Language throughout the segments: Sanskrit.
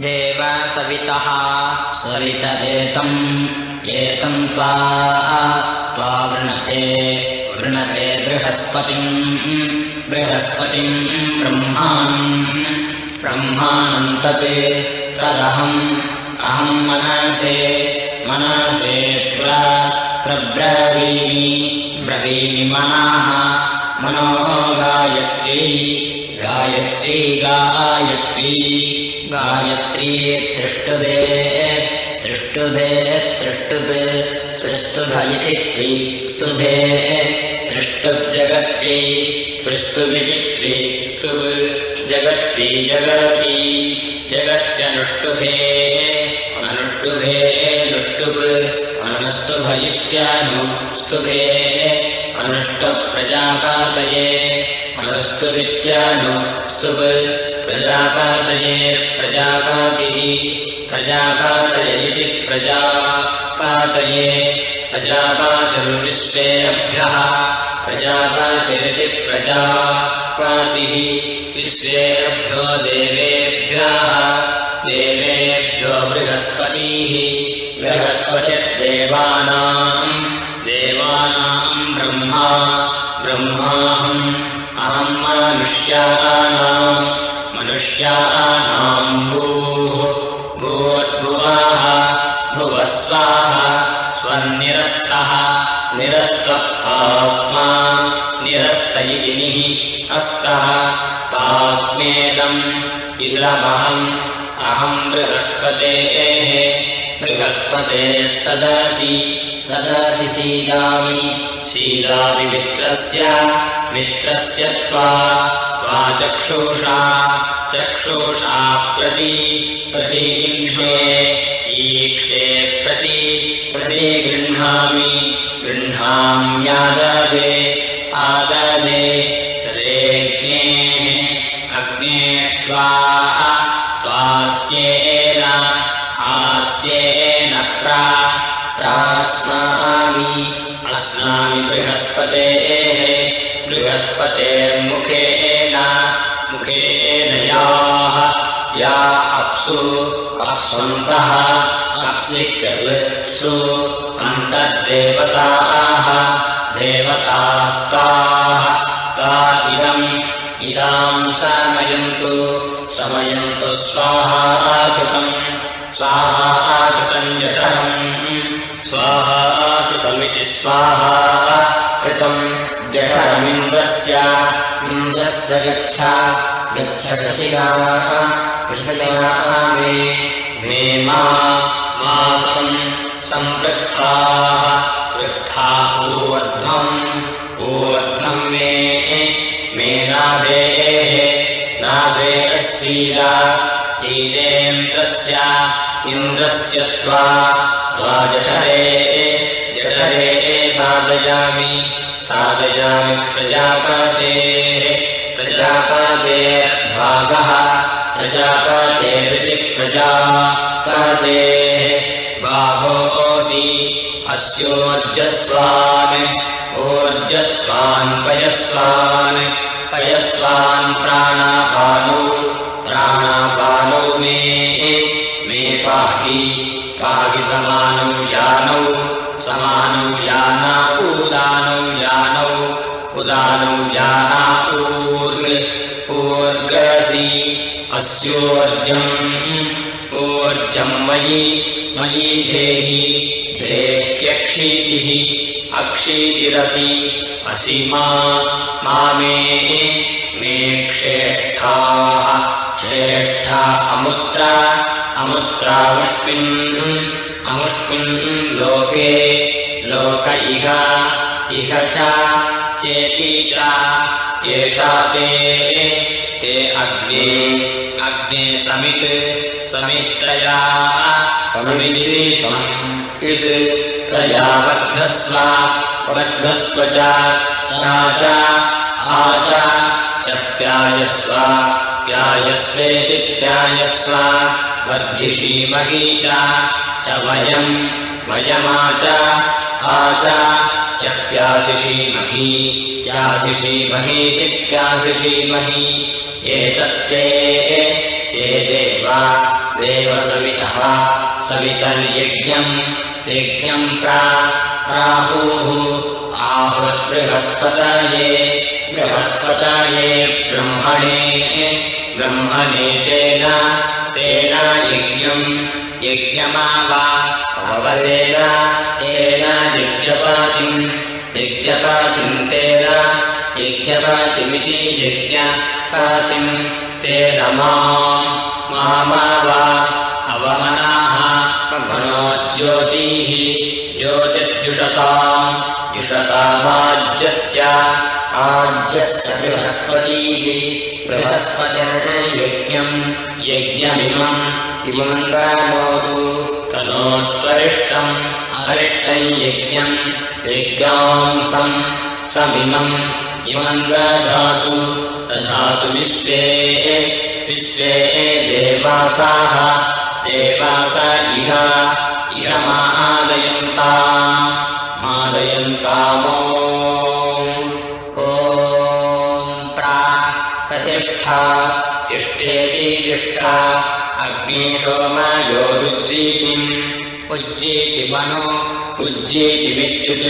देवसवितः सवित एतम् एतम् त्वा त्वा वृणते वृणते बृहस्पतिम्। बृहस्पतिम् ब्रह्मान् ब्रह्माणम्। तत् तदहम्। अहम् मनसे मनसे प्रब्रवीमि। ब्रवीमि मनाः। मनो गायत्री गायत्री गायत्री। गायत्री तृष्टुभे तृष्टुभे तृष्टुभे तृष्टुभ इति त्रिस्तुभे तृष्टुब्जगत्यै पृष्टुभिजित्रि स्तुब् जगत्यै जगती। जगत्यनुष्टुभे अनुष्टुभे नुष्टुब् अनुस्तुभ इत्यानुस्तुभे अनुष्टप्रजापातये अनुस्तुभित्यानुस्तुब् प्रजापातये प्रजापातिः प्रजापातय इति प्रजापातये प्रजापातिर्विश्वेभ्यः प्रजापातिरिति प्रजापातिः विश्वेभ्यो देवेभ्यः देवेभ्यो बृहस्पतिः बृहस्पतिर्देवानाम् देवानाम् ब्रह्मा ब्रह्माहम् मनुष्याणाम् मनुष्याणाम् भूः भूवद्भुवाः भुवस्वाः स्वनिरस्तः निरस्त आत्मा निरस्तयिनिः अस्तः तात्मेदम् इदमहम् अहम् बृहस्पतेः बृहस्पतेः सदसि सदसि मित्रस्य मित्रस्य चक्षुषा चक्षुषा प्रति प्रतीक्षे ईक्षे प्रति प्रतिगृह्णामि गृह्णाम्याददे स्वाहाकृतम् जठरम् स्वाहाकृतमिति स्वाहा कृतम् जठरमिन्द्रस्य। इन्द्रस्य गच्छ गच्छ शशिराः कृषयाः मे। मे मा मासम् सम्पृक्ताः पृक्था ऊर्ध्वम् ऊर्ध्वम् मे। मे नाभेः नाभेः श्रीरा इन्द्रस्य त्वा जठरे साधयामि साधयामि प्रजापतेः प्रजापतेर्भागः प्रजापतेरिति प्रजापतेः बाहोऽसि अस्योर्जस्वान् ओर्जस्वान् पयस्वान् पयस्वान् प्राणापानौ प्राणापानौ मे पाहि पाहि समानौ यानौ समानौ याना उदानौ यानौ उदानौ याना ऊर्ग ऊर्गसि अस्योर्जम् ऊर्जम् मयि मयि धेहि देह्यक्षीतिः अक्षीतिरसि असि मा मे मे क्षेष्ठाः श्रेष्ठा अमुत्रा अमुत्रामुष्मिन् अमुष्मिन् लोके लोक इह इह च चेति च एषा ते ते अग्ने अग्ने समित् समित्रया इत् तया बद्धस्व बद्धस्व च आच च प्यायस्व प्यायस्वेति प्यायस्व वर्धिषीमही च वयम् वयमाच च प्याशिषीमही प्याशिषीमहीति प्याशिषीमही एतत्ते ते देवा देव सवितः सवितर्यज्ञम् यज्ञम् प्राहुः आहुर्बृहस्पतये बृहस्पतये ब्रह्मणे ब्रह्मणे तेन तेन यज्ञम् यज्ञमावा अवदेन तेन यज्ञपातिम् यज्ञपातिम् तेन यज्ञपातिमिति यज्ञपातिम् तेन मा मावा अवमनाः मनो ज्योतिः ज्योतिर्जुषताम् जुषतामाज्यस्य आज्यस्य बृहस्पतीः बृहस्पतिर्यज्ञम् यज्ञमिमम् इमम् रामोतु तनोत्वरिष्टम् अरिष्टम् यज्ञम् यज्ञांसम् समिमम् इमम् दधातु दधातु विश्वे विश्वे देवासाः देवास इह इह मादयन्तामो तिष्ठा अग्निशोमयोरुज्जीतिम् उज्जीति मनो उज्जीतिमित्युत्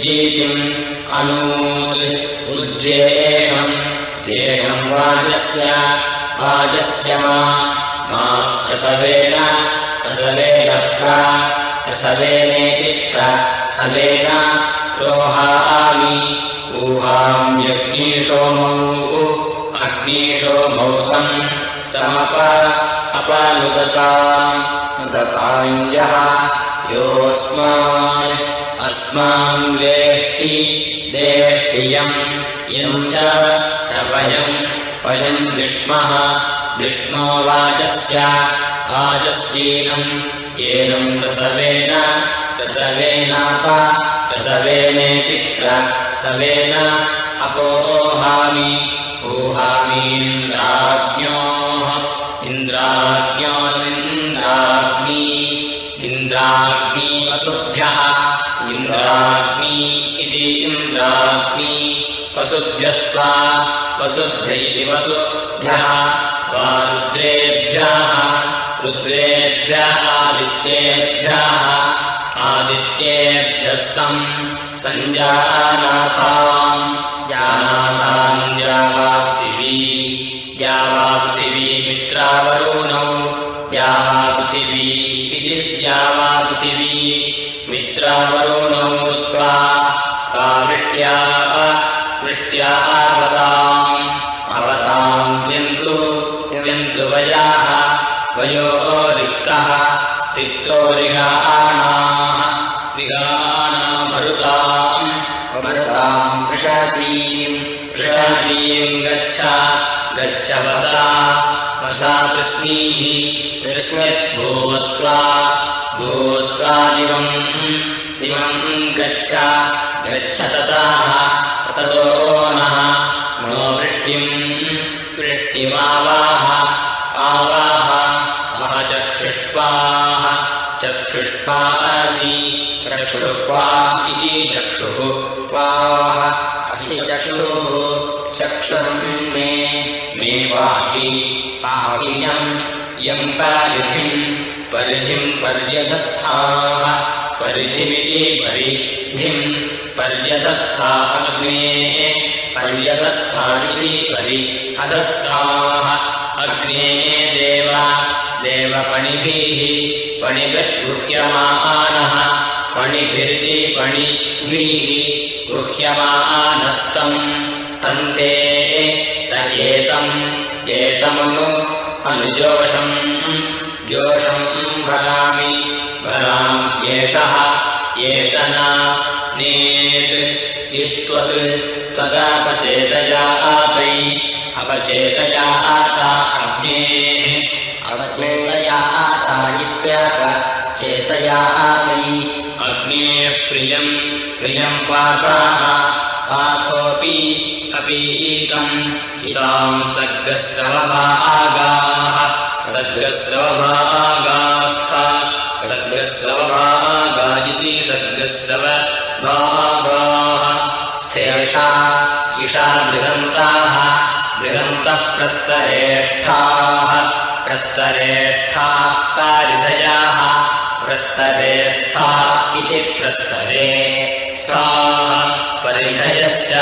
जीतिम् अनूत्। उज्जेयम् देहम् वाजस्य वाजस्य मा। प्रसवेन प्रसवेन प्रसवेनेति प्रसवेन रोहामि। ऊहाम्यग्निशोमौ अग्निशोमौतम् अपनुदताम् नुदताञ्जः योऽस्मान् अस्मान् वेष्टि देष्टियम् यम् च वयम् वयम् विष्मः विष्णो वाचस्य वाचस्येनम् येनम् प्रसवेन प्रसवेनाप प्रसवेनेति प्रसवेन अपोहामि ऊहामीन्द्राज्ञोः इन्द्राज्ञोरिन्द्राग्नी इन्द्राग्नी वसुभ्यः इन्द्राग्नी इति इन्द्राग्नी वसुभ्यस्त्वा वसुभ्य वसुभ्यः वा रुद्रेभ्यः रुद्रेभ्यः आदित्येभ्यः आदित्येभ्यस्तम् सञ्जानाथाम् मित्रावरुणौ त्वा वृष्ट्या वृष्ट्या अवताम्। अवताम् व्यन्तु व्यन्तु वयाः रिक्तः रिक्तो रिगाणाः रिगाणामरुताम् अमरुताम् वृषातीम् वृषातीम् गच्छ गच्छ वसा कृष्णभूत्वा भूत्वा दिवम् गच्छ गच्छ तताः नः। नो वृष्टिम् वृष्टिमावाह आवाह वह चक्षुष्पाः चक्षुष्पासि चक्षुष्पा इति चक्षुः पाः असि चक्षुः चक्षुम् मे मे पाहि पाहियम् यम् परिधिम् परिधिम् पर्यदत्थाः परिधिमिति परिधिम् पर्यदत्था अग्ने पर्यदत्थानिति परि अदत्ताः अग्ने देव देवपणिभिः पणिभिर्गुह्यमानः पणिभिरिति पणिभिः गुह्यमानस्तम् तन्ते तयेतम् एतमनु अनुजोषम् जोषम् भरामि भराम्येषः एष नेत्। इस्त्वत् तदापचेतयातै अपचेतया आता अग्नेः अवचेतया आता इत्यापचेतया आतै अग्नेः प्रियम् प्रियम् पाताः पाथोऽपि अपीतम् इताम् सर्गस्रवभागाः सर्गस्रवभागास्था सर्गस्रवभागा इति सर्गस्रवभागाः स्थेषा इषा बृहन्ताः बृहन्तः प्रस्तरेष्ठाः। प्रस्तरेष्ठा प्रस्तरे स्था इति प्रस्तरे स्थाः। परिधयश्च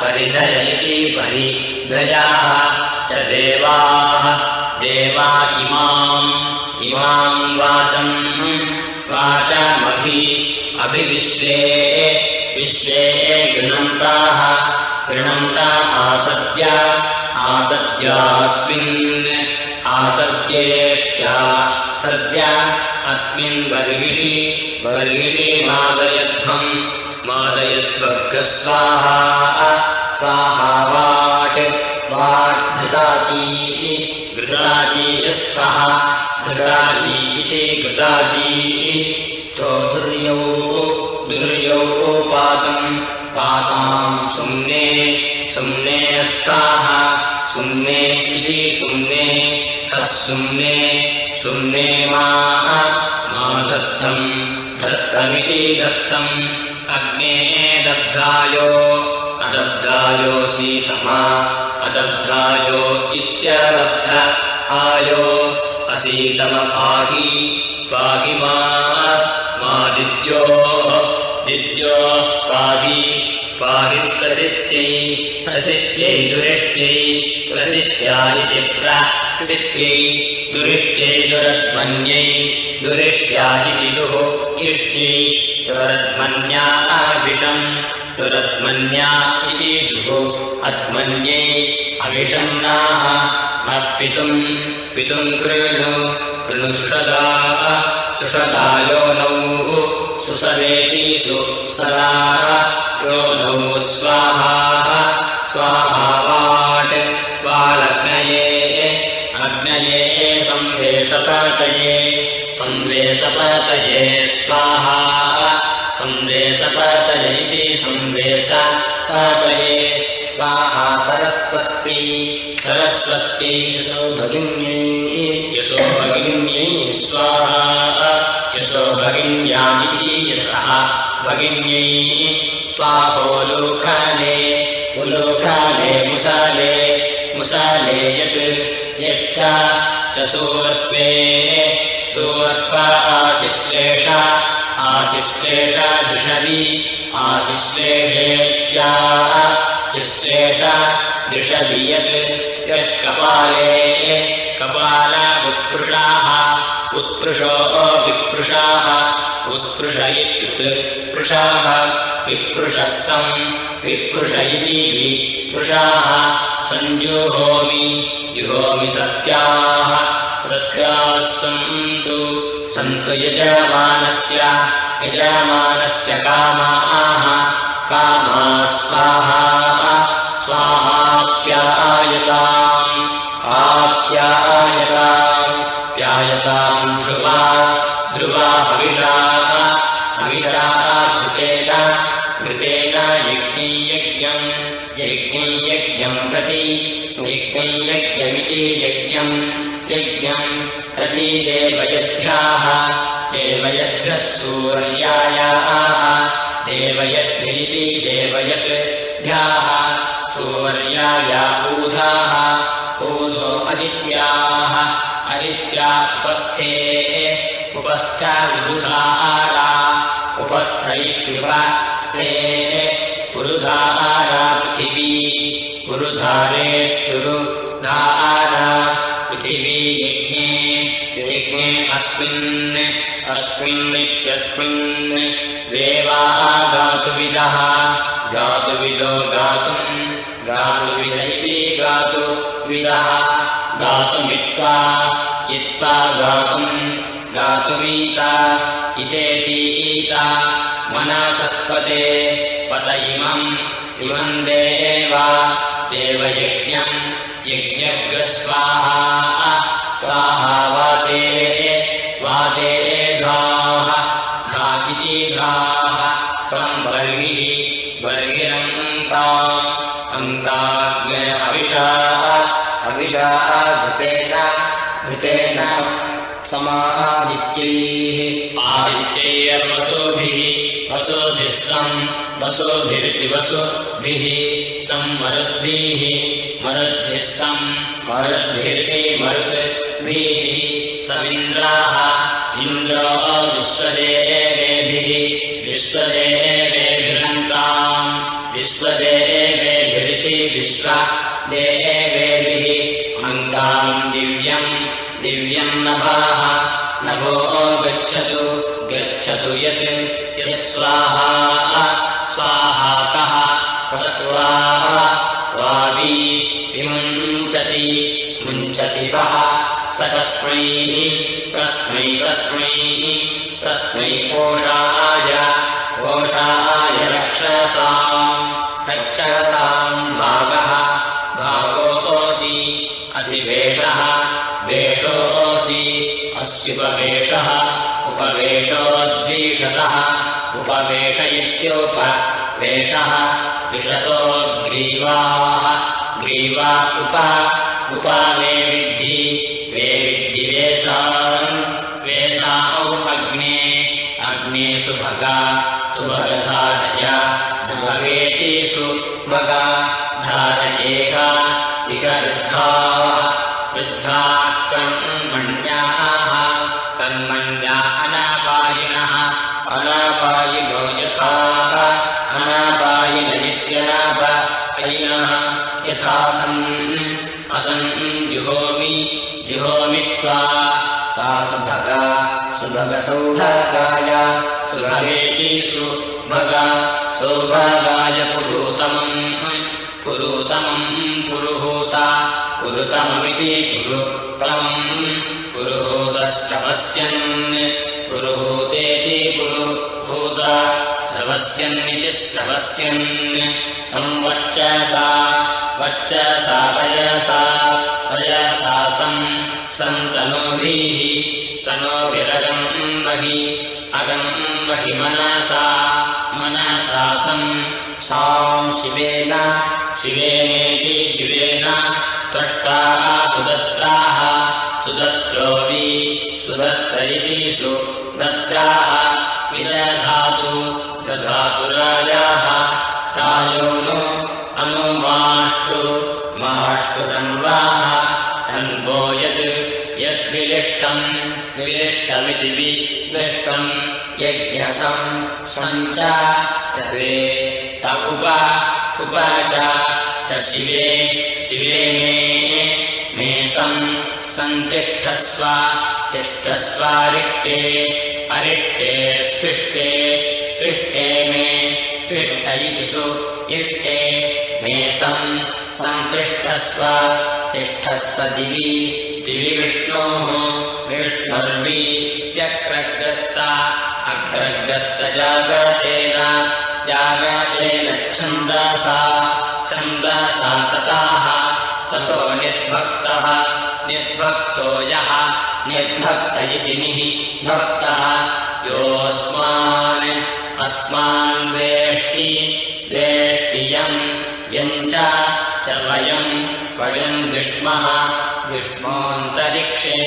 परिधय इति परिधयाः च देवाः। देवा इमाम् इमाम् वाचम् वाचमभि अभिविश्वे विश्वे गृणन्ताः। गृणन्ता आसद्य आसद्यास्मिन् आसद्येत्या सद्य अस्मिन् बर्हिषि बर्हिषि मादयध्वम् मादयध्वर्गस्वाहा। स्वाहा वाट् वाड्घृताची घृताचीयस्थः इति घृताची स्थो दुर्यौ पातम् पाताम् सुम्ने सुम्ने स्थाः सुम्ने इति सुम्ने स्थः सुम्ने मा दत्तम् दत्तमिति दत्तम् अग्ने दब्धायो अदब्धायो सीतमा अदब्धायो इत्यदब्ध आयो असीतमपाहि पाहि मा मादित्यो दिद्यो पाहि पाहि प्रसित्यै प्रसिद्ध्यै दुरिष्ट्यै प्रसिद्ध्या इति दुरिष्ट्यै दुरत्मन्यै दुरिष्ट्या इति दुः इष्ट्यै दुरत्मन्या अविषम् दुरत्मन्या इति दुः अत्मन्यै अविषन्नाः मत्पितुम् पितुम् कृणु कृणु सुषदा सुषदायो नौ सुसरेति सुसरा यो नौ स्वाहा स्वाहा वाट् वालग्नये अग्नये संवेशपतये संवेशपतये स्वाहा संवेशपतय इति संवेशपतये स्वाहा सरस्वती। सरस्वती यशो भगिन्यै यशो भगिन्यै स्वाहा। यशो भगिन्यामिति यशः। भगिन्यै स्वाहोलोखाले उलोखाले मुसाले। मुसाले यत् च सूर्त्वे सूर्प आशिश्लेष आशिश्लेष दिषवि आशिश्लेषेत्या शिश्लेष दिषवि यत् यत्कपाले कपाल विपृषाः उत्पृष इत्युत्पृषाः विपृषः सम् विपृष इति विपृषाः सञ्जुहोमि जुहोमि सत्याः सत्याः सन्तु सन्तु यजमानस्य यजमानस्य कामाः कामा स्वाहा यज्ञैयज्ञम् प्रति यज्ञैयज्ञमिति यज्ञम् यज्ञम् प्रति देवयद्भ्याः देवयद्भ्यः सूर्यायाः देवयद्भिरिति देवयद्भ्याः सूर्याया ऊधाः ऊधो अदित्याः अदित्या उपस्थे उपस्थ विदुधाहारा उपस्थ इत्युपस्थे पुरुधाहारा पृथिवी पुरुधारेत्युरुधाहारा पृथिवी यज्ञे यज्ञे अस्मिन् अस्मिन्नित्यस्मिन् देवाः गातुविदः गातुविदो गातुम् गातुविद इति गातुविदः गातुमित्वा चित्वा गातुम् गातुमीता इतेतीता मनसस्पते पत इमम् इमम् देव देवयज्ञम् यज्ञस्वाहा स्वाहा वाते घा इति घाः संबर्हिः बर्हिरन्ताम् अन्ताग्ने अविषाः अविषाः घृतेन घृतेन समादित्यैः आदित्यैर्वसुभिः वसुभिः सम् वसुभिरिति वसुभिः मरुद्भिः सम् मरुद्भिरिति मरुत् समिन्द्राः इन्द्रो विश्वदेवेभिः विश्वदेवेभिरन्ताम् विश्वदेवेभिरिति विश्वदेवेभिः अङ्काम् दिव्यम् दिव्यम् नभाः नभो गच्छतु गच्छतु यत् यत्स्वाहा स्वाहातः विमुञ्चति मुञ्चति सः। स तस्मै तस्मै तस्मै तस्मै कोषाय कोषाय रक्षसाम् रक्षसाम् भागः। भागोऽसि असि वेषः वेषोऽसि अस्युपवेषः उपवेशोद्वीषतः उपवेश ग्रीवाः ग्रीवा उप विद्धि वे विद्धि वेषाौ अग्ने अग्ने सुभगा सुभगधारय भवेति सुभगा धारयेका इह वृद्धाः वृद्धा कर्मण्याः कर्मण्या अनापायिनः अनापायिनो सुभगसौभगाय सुभगेति सुभगा सौभागाय पुरोतमम्। पुरोतमम् पुरुहूता पुरुतममिति पुरुतमम् पुरुहूतश्रवस्यन् पुरुहूतेति पुरुहूत श्रवस्यन्निति श्रवस्यन् अनु माष्टु माष्टु तन्वाः यत् यद्विलिष्टम् विलिष्टमिति विलिष्टम् यज्ञसम् सञ्च सर्वे त उप उपज च शिवे शिवे मे मे सम् सन्तिष्ठस्व तिष्ठस्वारिष्टे अरिष्टे स्पृष्टे सु इष्टे मे सम् सन्तिष्ठस्व तिष्ठस्व दिवि दिवि विष्णोः विष्णुर्वि व्यग्रग्रस्त अग्रग्रस्तजागतेन जागतेन छन्दसा छन्दसा तताः ततो निर्भक्तः निर्भक्तो यः निर्भक्त इति निः भक्तः योऽस्मान् वेष्टि वेष्टियम् यम् च वयम् वयम् विष्मः विष्मोऽन्तरिक्षे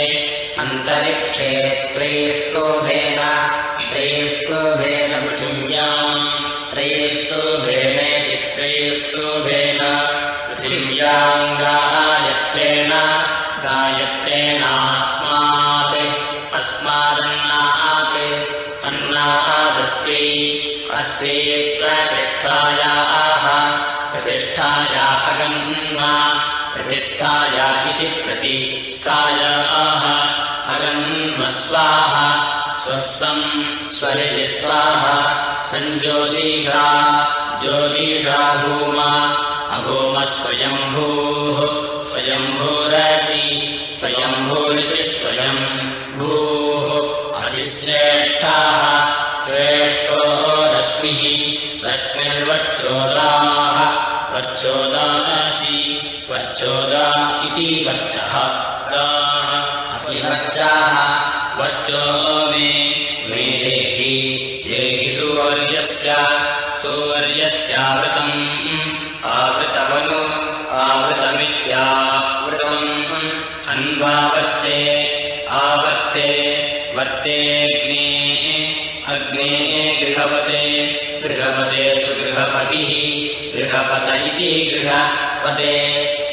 अन्तरिक्षे त्रैष्टोभेन त्रैष्टोभेन पृथिव्याम् त्रैष्टोभेनेति त्रैष्टोभेन पृथिव्याम् इति प्रतिष्ठायाः अगन्मस्वाः स्वस्सम् स्वरिति स्वाहा सञ्ज्योतिषा ज्योतिषा भूमा अभूमस्वयम्भूः स्वयम्भूरसि स्वयम्भूरिति असि वच्चाः वच्चो मे मे देहि देहि सूर्यस्य सूर्यस्यावृतम् आवृतमनु आवृतमित्यावृतम् अन्वावर्ते आवर्ते वर्तेऽग्ने अग्ने गृहपते गृहपते सुगृहपतिः गृहपत इति गृहपते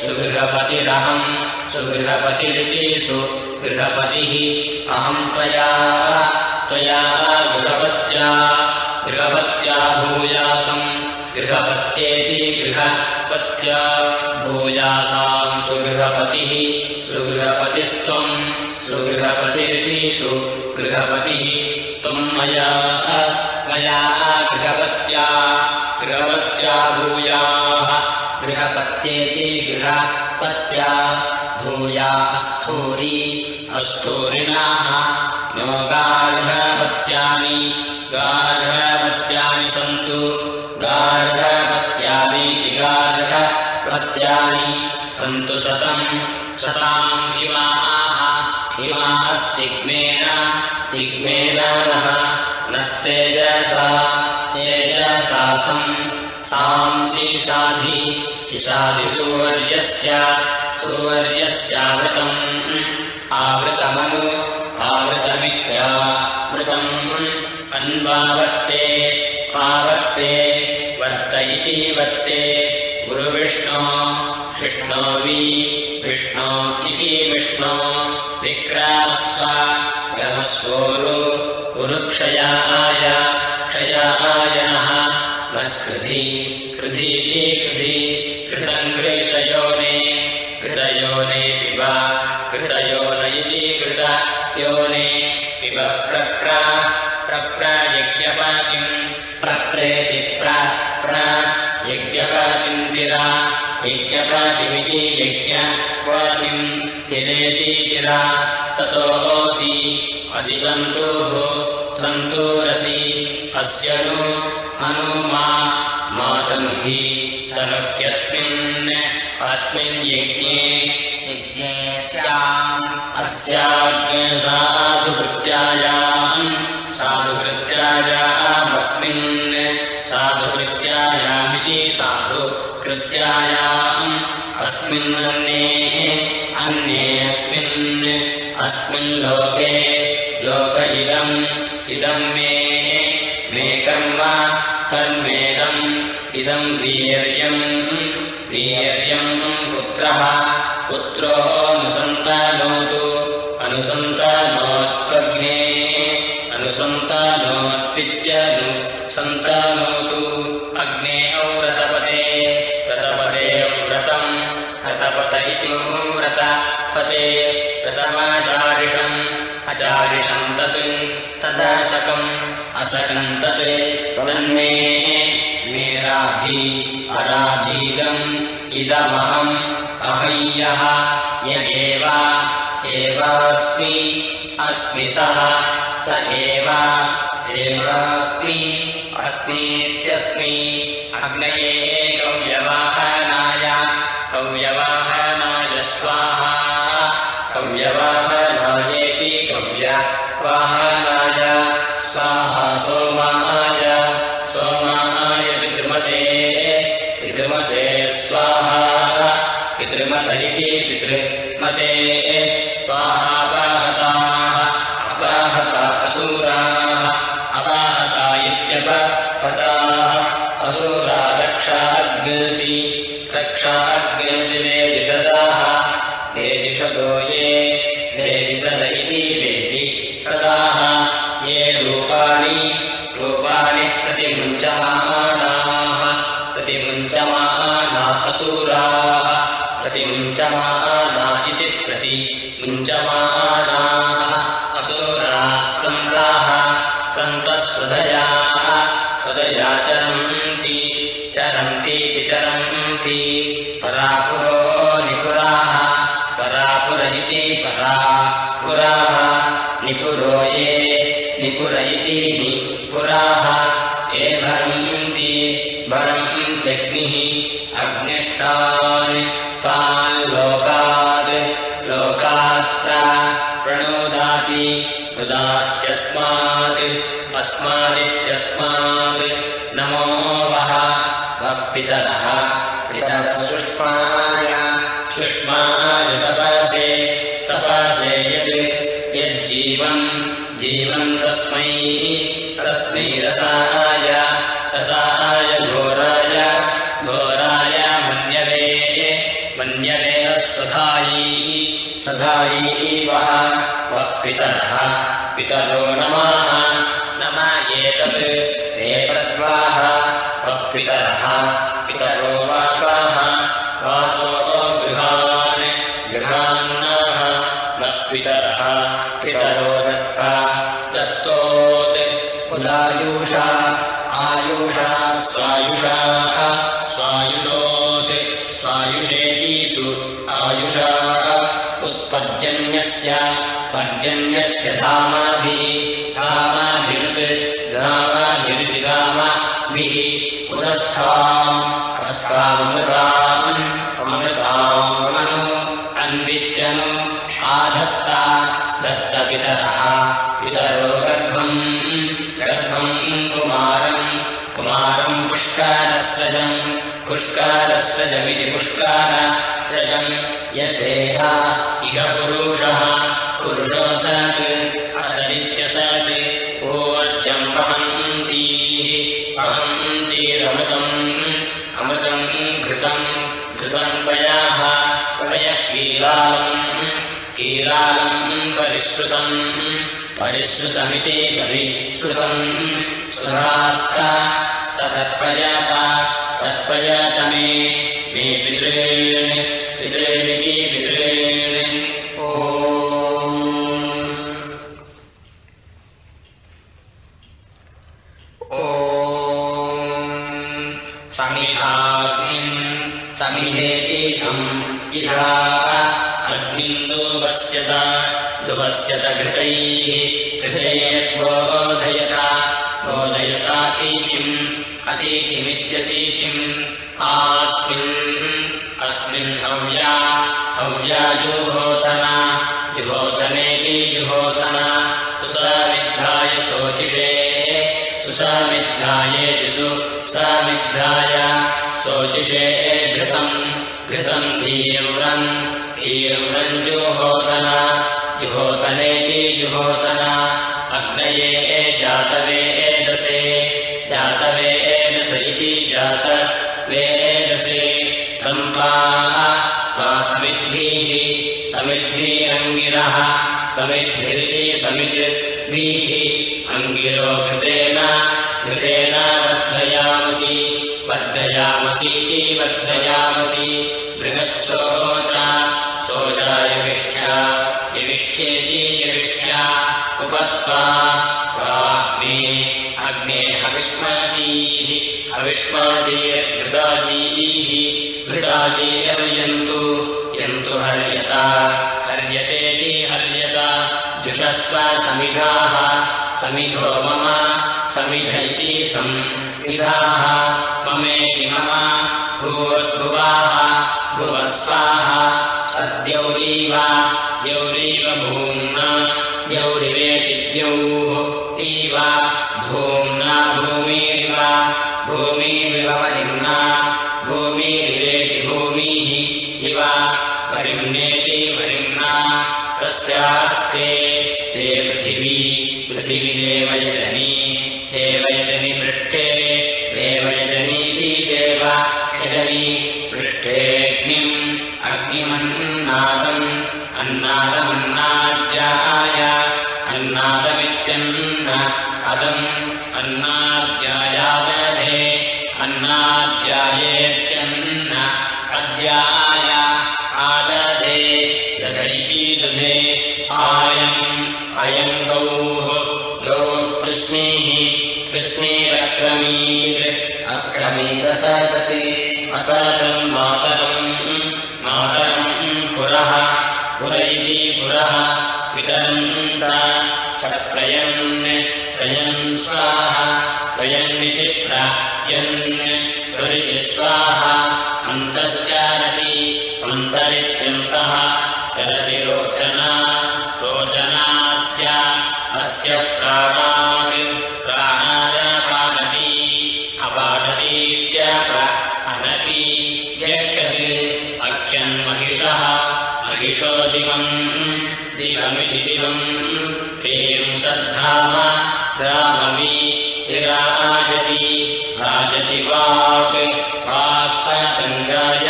सुगृहपतिरहम् सुगृहपतिरिति सुगृहपतिः अहम् त्वया त्वया गृहपत्या गृहपत्या भूयासम् गृहपत्येति गृहपत्या भूयासाम् सुगृहपतिः सुगृहपतिस्त्वम् सुगृहपतिरिति सुगृहपतिः त्वम् मया मया गृहपत्या गृहपत्या भूयाः गृहपत्येति गृहपत्या भूया अस्थूरी अस्थूरिणाः नो गार्हपत्यानि गार्हपत्यानि सन्तु गार्हपत्यानीति गार्हपत्यानि सन्तु सतम् सताम् हिमाः हिमास्तिग्मेन तिग्मेन नः नस्तेजसा तेजसासम् साम् शिशाधि शिशादिसूवर्यस्य सूवर्यस्यावृतम् आवृतमनु आवृतमित्यावृतम् अन्वावर्ते पावर्ते वर्त इति वर्ते। गुरुविष्णो विष्णो वि विष्णो इति विष्णो। विक्रामस्व ग्रमस्वोरु उरुक्षयाय क्षयायनः नस्कृधि कृधीति कृधि कृतम् कृतयोने कृतयोने पिब कृतयोन इति कृतयोने पिब प्रप्र प्रप्रयज्ञपातिम् प्रप्रेति प्र यज्ञपातिम् तिरा यज्ञपातिमिति यज्ञपातिम् तिरेति तिरा ततोऽसि असि तन्तुः अस्य नु अनु मा तनुह्यस्मिन् अस्मिन् यज्ञे यज्ञे स्याम् अस्याज्ञसाधुभृत्यायाम् साधुभृत्यायामस्मिन् साधुभृत्यायामिति साधु कृत्यायाम् अस्मिन्नन्ये अन्येऽस्मिन् अस्मिन् लोके लोक इदम् इदम् मे मे कर्म कर्मेदम् इदम् वीर्यम् वीर्यम् पुत्रः। अनुसन्तानोत्वग्ने अनुसन्तानोत्वित्यनु सन्तानोतु। अग्ने औरतपते रतपते व्रतम् रतपत इति व्रतपते प्रथमाचारिषम् अचारिषम् तत् तदशकम् अशकम् तत् त्वन्मे इदमहम् अहय्यः एवास्मि अस्मि सः स एव एवास्मि अस्मीत्यस्मि अग्नये कव्यवाहनाय कव्यवाहनाय स्वाहा कव्यवाहनायेति चरन्ति चरन्तीति चरन्ति। परापुरो निपुराः परापुर इति परापुराः निपुरो ये निपुर इति निपुराः ये भरन्ति भरन्त्यग्निः अग्निष्टान् पितरो नमाः। नम एतत्। एतद्वाः वः पितरः पितरो वासाः वासो गृहान्। गृहान्नाः। न पितरः दत्ता। दत्तोत्। उदायुषा। आयुषा। स्वायुषाः। स्वायुषोत्। स्वायुषेतीषु। आयुषाः। उत्पद्यन्यस्य। पर्जन्यस्य धामाभिः अन्वित्यनु आधत्ता दत्तपितरः परिष्कृतमिति परिष्कृतम् तत्प्रजातमे। मे पितॄन् पितॄन् समिहाग्निम् इहा अग्निम् दुवस्यत दुवस्यत घृतैः घृतैर्बोधयत बोधयतातीचिम् अतीचिमित्यतीचिम् आस्मिन् अस्मिन् हव्या हव्या जुहोतना जुहोतनेति जुहोतना सुसामिद्धाय शोचिषे सुसामिद्धाये जिषु सामिद्धाय शोचिषे घृतम् घृतम् धीव्रम् धीव्रम् जुहोतना जुहोतनेति जुहोतना। अग्नये जातवे एदसे जातवे एदस इति जातवे एदसे सम्पाः वा समिद्भिः। समिद्भिरङ्गिरः। समिद्भिरिति समिद्भिः। अङ्गिरो घृतेन। घृतेन वर्धयामसि। वर्धयामसीति वर्धयामसि। बृहत्सोचा सोचाय विष्ठा स्वाग्ने अग्ने हविष्मादीः हविष्मादीर्घृताजीः घृताजीर्यन्तु यन्तु हर्यता हर्यतेति हर्यता जुषस्व समिधाः समिधो मम समिध इति संविधाः ममेति मम भूर्भुवाः भुवस्वाः अद्यौरीव द्यौरीव भूम्ना द्यौरिवेति द्यौः इव भूम्ना भूमिरिव दिवम् क्रीम् सद्धाम रामवि विराजति राजति वाक् वाक्पतङ्गाय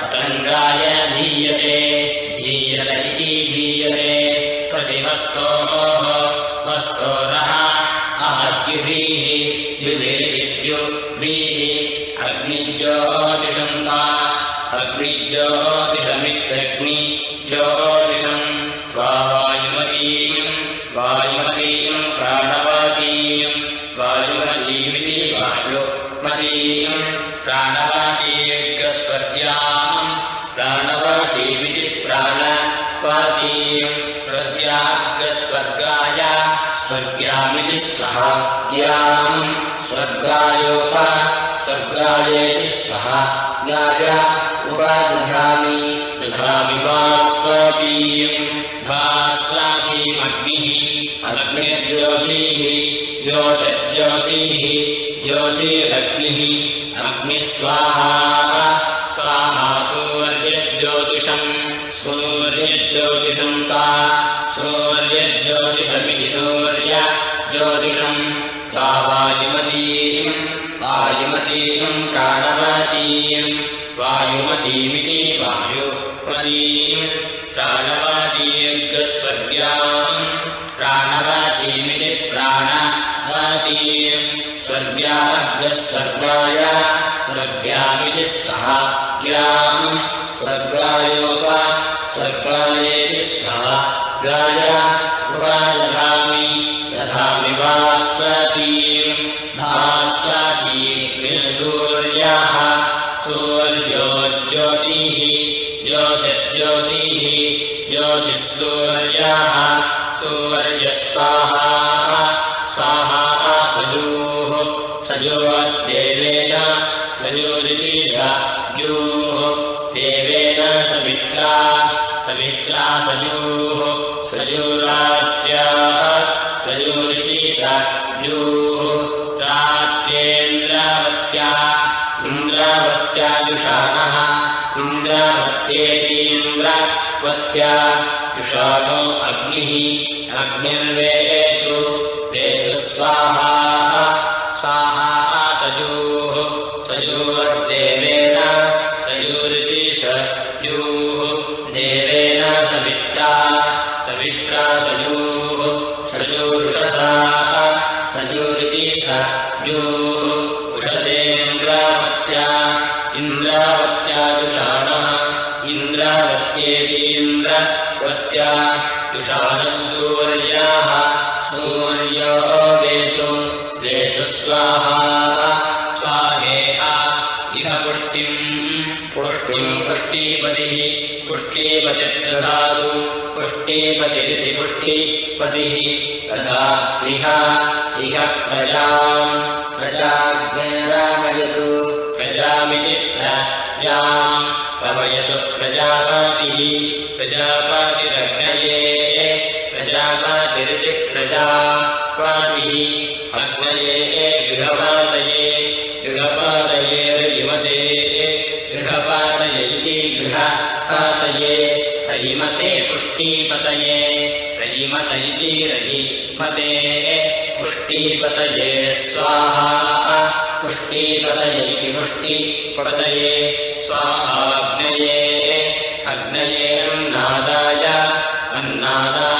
पतङ्गाय धीयते धीयत इति धीयते प्रतिवस्तोः वस्तोरः आहत्युभिः वस्तोतः स्वर्गायोप स्वर्गायेति स्वर्गाय गाय उपादधामि। दधामि वा स्वादीयम् भास्वापीमग्निः अग्निर्ज्योतिः ज्योतिर्ज्योतिः ज्योतिरग्निः। अग्निस्वाहा सूर्यज्योतिषम्। सूर्यज्योतिषम् ता सूर्यज्योतिषमिति सूर्य। ज्योतिषम् सा वायुमतीम् वायुमतीम् का न्द्र वत्या विषाणो अग्निः अग्निन्द्रे पतेः पुष्टीपतये स्वाहा। पुष्टिपतयेष्टिपतये स्वाहाग्नये अग्नयेन्नादाय अन्नादाय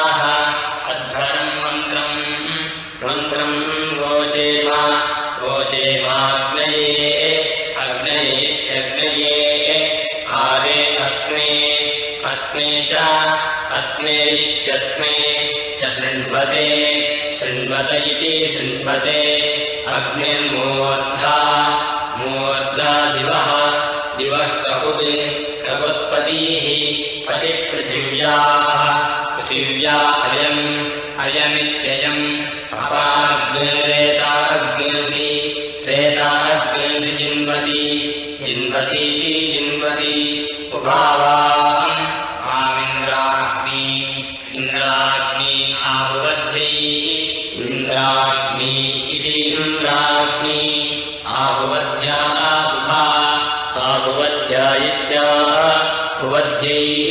शृण्वत इति शृण्वते। अग्निर्मूर्धा मूर्धा दिवः। दिवः कपुत् कपुत्पतीः पतिपृथिव्याः। पृथिव्या अयम् अयमित्ययम्। अपाग्निग्री श्रेताग्रैः जिन्वति। जिन्वतीति जिन्वति। उभावा। सर्वज्ञैः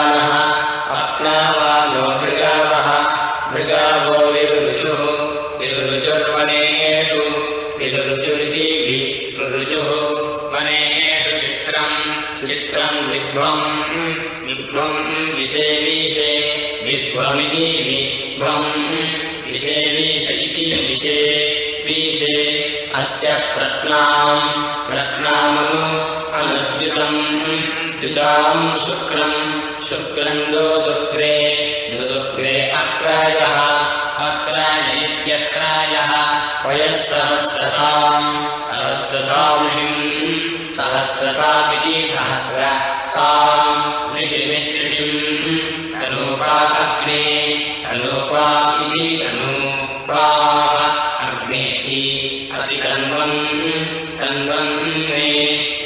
विषे विषे अस्य प्रत्नाम्। प्रत्नामनु रत्ना रत्नामद्युतम् शुक्रम्। तन्वन्ते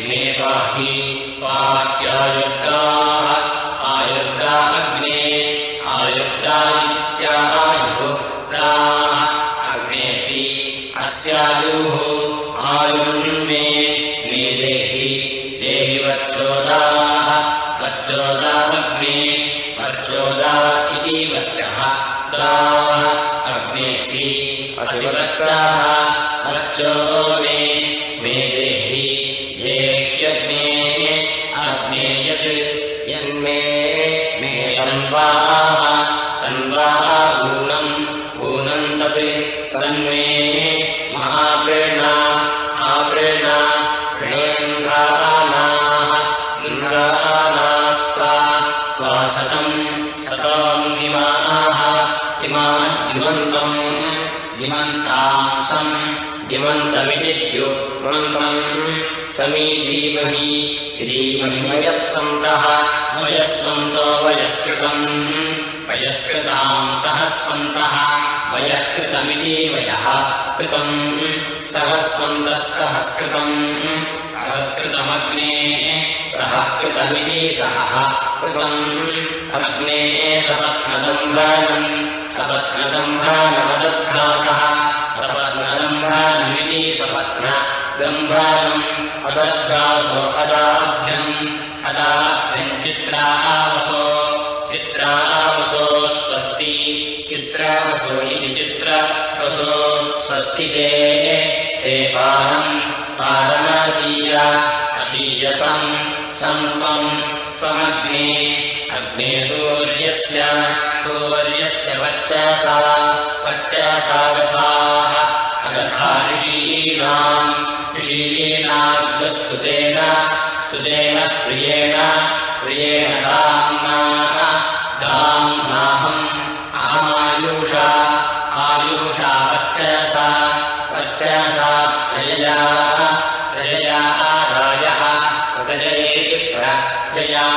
मे पाहि पाह्यायुक्ता कृतम् सहस्वन्तस्तहस्कृतम् सहस्कृतमग्ने सहस्कृतमिति सहः कृतम् अग्ने सपत्नदम्भानम् सपत्नदम्भानमदभ्यासः सपत्नदम्भानमिति सपत्न अदभ्यासो अदाभ्यम् अदाभ्यम् चित्रावसो चित्रावसो स्वस्ति चित्रावसो इति चित्रावसो स्वस्ति ते पारम् पारमासीय अशीयसम् सन्त्वम् त्वमग्ने। अग्ने सूर्यस्य सूर्यस्य वच्चसा वच्चसागताः अगथा ऋषीणाम् ऋषीणाग्रस्तुतेन स्तुतेन प्रियेण प्रियेण दाम्नाः दाम्नाहम् अहमायुषा आयुषा वच्चसा वच्चसा प्रजया प्रजया राजः प्रजयेति प्रजया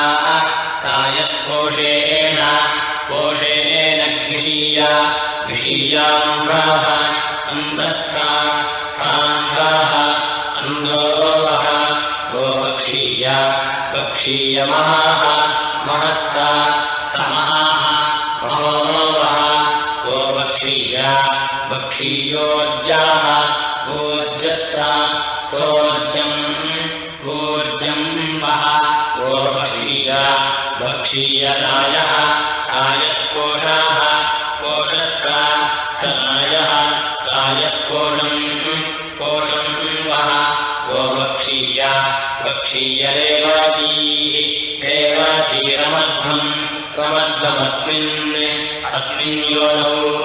रायस्पोषेण पोषेण गृहीया स्थाङ्गाः अन्दोवः गोपक्षीय पक्षीयमहाः महस्था भक्षीयोज्जाः गोर्जस्था सोर्जम् गोर्जम् वः गोपक्षीय भक्षीयरायः रायस्कोषाः कोषस्था रायः रायस्कोषम् कोषम् वः गोभक्षीय भक्षीयरेवादीः रेवातीरमध्वम् त्वमध्वमस्मिन् अस्मिन् योनौ